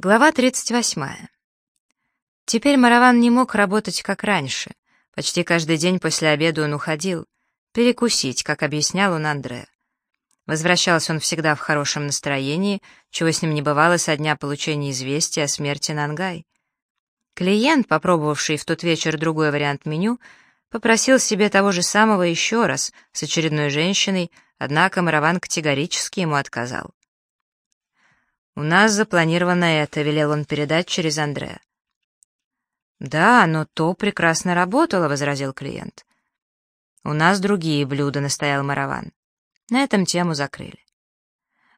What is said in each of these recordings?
Глава 38. Теперь Мараван не мог работать как раньше. Почти каждый день после обеда он уходил. Перекусить, как объяснял он Андре. Возвращался он всегда в хорошем настроении, чего с ним не бывало со дня получения известия о смерти Нангай. Клиент, попробовавший в тот вечер другой вариант меню, попросил себе того же самого еще раз с очередной женщиной, однако Мараван категорически ему отказал. «У нас запланировано это», — велел он передать через Андрея. «Да, но то прекрасно работало», — возразил клиент. «У нас другие блюда», — настоял Мараван. На этом тему закрыли.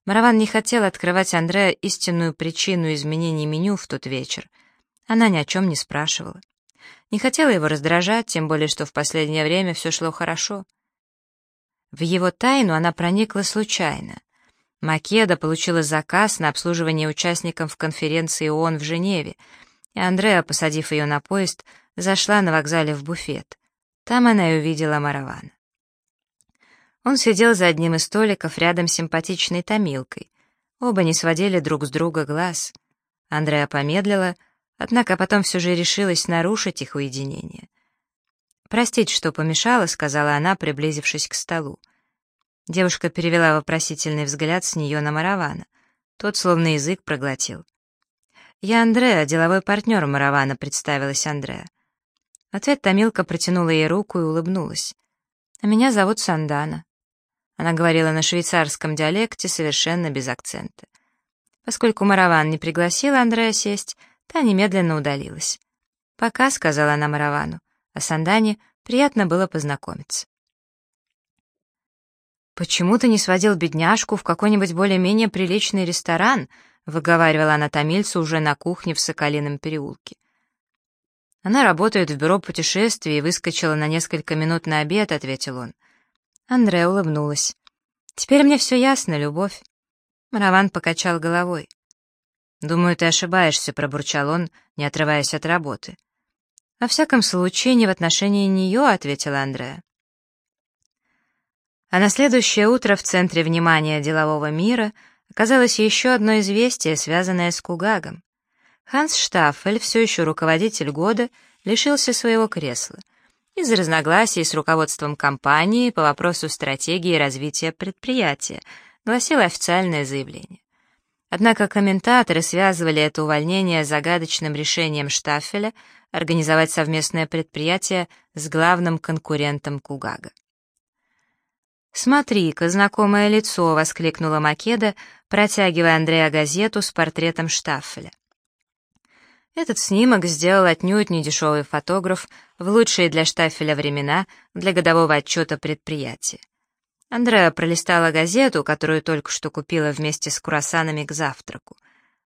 Мараван не хотел открывать Андрея истинную причину изменений меню в тот вечер. Она ни о чем не спрашивала. Не хотела его раздражать, тем более, что в последнее время все шло хорошо. В его тайну она проникла случайно. Македа получила заказ на обслуживание участников конференции ООН в Женеве, и Андреа, посадив ее на поезд, зашла на вокзале в буфет. Там она и увидела Маравана. Он сидел за одним из столиков рядом с симпатичной томилкой. Оба не сводили друг с друга глаз. Андреа помедлила, однако потом все же решилась нарушить их уединение. «Простите, что помешала», — сказала она, приблизившись к столу. Девушка перевела вопросительный взгляд с нее на Маравана. Тот словно язык проглотил. «Я Андреа, деловой партнер Маравана», — представилась Андреа. В ответ Томилка протянула ей руку и улыбнулась. «А меня зовут Сандана». Она говорила на швейцарском диалекте совершенно без акцента. Поскольку Мараван не пригласил Андреа сесть, та немедленно удалилась. «Пока», — сказала она Маравану, а Сандане приятно было познакомиться. «Почему ты не сводил бедняжку в какой-нибудь более-менее приличный ресторан?» — выговаривала она томильцу уже на кухне в Соколином переулке. «Она работает в бюро путешествий и выскочила на несколько минут на обед», — ответил он. Андре улыбнулась. «Теперь мне все ясно, любовь». Мараван покачал головой. «Думаю, ты ошибаешься», — пробурчал он, не отрываясь от работы. «Во всяком случае, не в отношении нее», — ответила Андреа. А на следующее утро в центре внимания делового мира оказалось еще одно известие, связанное с Кугагом. Ханс Штаффель, все еще руководитель года, лишился своего кресла из-за разногласий с руководством компании по вопросу стратегии развития предприятия, гласило официальное заявление. Однако комментаторы связывали это увольнение с загадочным решением Штаффеля организовать совместное предприятие с главным конкурентом Кугага. «Смотри-ка, знакомое лицо!» — воскликнула Македа, протягивая Андрея газету с портретом Штаффеля. Этот снимок сделал отнюдь недешевый фотограф в лучшие для Штаффеля времена для годового отчета предприятия. Андреа пролистала газету, которую только что купила вместе с круассанами к завтраку.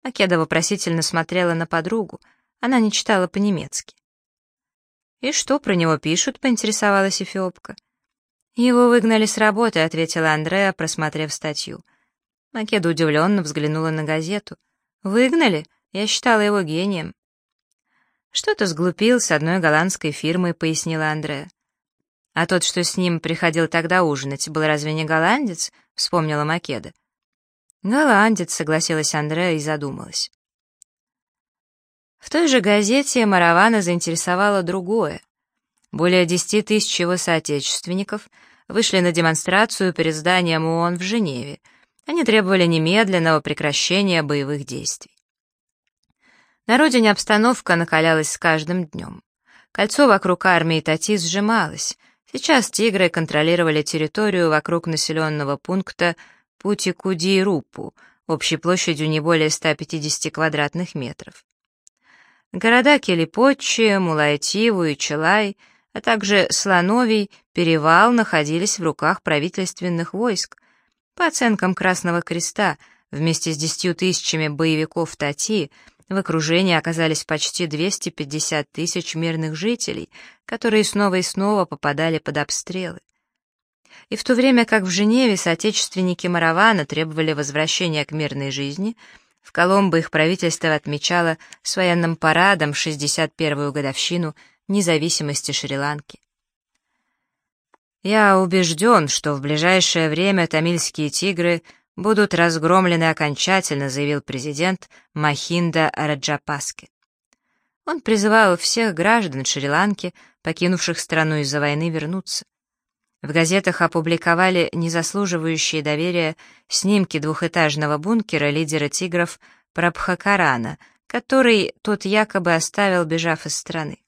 Македа вопросительно смотрела на подругу, она не читала по-немецки. «И что про него пишут?» — поинтересовалась Эфиопка. «Его выгнали с работы», — ответила Андреа, просмотрев статью. Македа удивленно взглянула на газету. «Выгнали? Я считала его гением». «Что-то сглупил с одной голландской фирмой», — пояснила Андреа. «А тот, что с ним приходил тогда ужинать, был разве не голландец?» — вспомнила Македа. «Голландец», — согласилась Андреа и задумалась. В той же газете Маравана заинтересовало другое. Более 10 тысяч его соотечественников вышли на демонстрацию перед зданием ООН в Женеве. Они требовали немедленного прекращения боевых действий. На родине обстановка накалялась с каждым днем. Кольцо вокруг армии Тати сжималось. Сейчас тигры контролировали территорию вокруг населенного пункта Пути-Куди-Рупу, общей площадью не более 150 квадратных метров. Города Келипочи, Мулайтиву и Челай — а также Слоновий, Перевал находились в руках правительственных войск. По оценкам Красного Креста, вместе с десятью тысячами боевиков Тати в окружении оказались почти 250 тысяч мирных жителей, которые снова и снова попадали под обстрелы. И в то время как в Женеве соотечественники Маравана требовали возвращения к мирной жизни, в Коломбо их правительство отмечало с военным парадом 61-ю годовщину независимости Шри-Ланки. Я убежден, что в ближайшее время тамильские тигры будут разгромлены окончательно, заявил президент Махинда Раджапаски. Он призывал всех граждан Шри-Ланки, покинувших страну из-за войны, вернуться. В газетах опубликовали незаслуживающие доверия снимки двухэтажного бункера лидера тигров Прабхакарана, который тот якобы оставил, бежав из страны.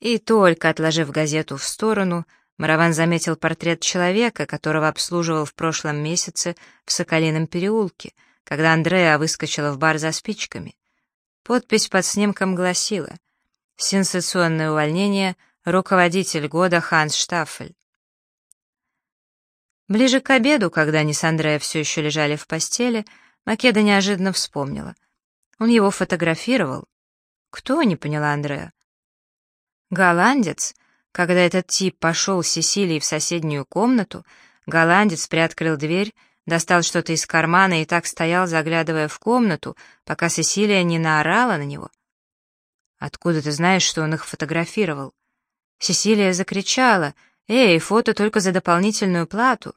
И только отложив газету в сторону, Мараван заметил портрет человека, которого обслуживал в прошлом месяце в Соколином переулке, когда Андреа выскочила в бар за спичками. Подпись под снимком гласила «Сенсационное увольнение, руководитель года Ханс Штаффель». Ближе к обеду, когда они с Андреа все еще лежали в постели, Македа неожиданно вспомнила. Он его фотографировал. «Кто?» — не поняла Андреа. «Голландец», когда этот тип пошел с Сесилией в соседнюю комнату, голландец приоткрыл дверь, достал что-то из кармана и так стоял, заглядывая в комнату, пока Сесилия не наорала на него. «Откуда ты знаешь, что он их фотографировал?» Сесилия закричала, «Эй, фото только за дополнительную плату!»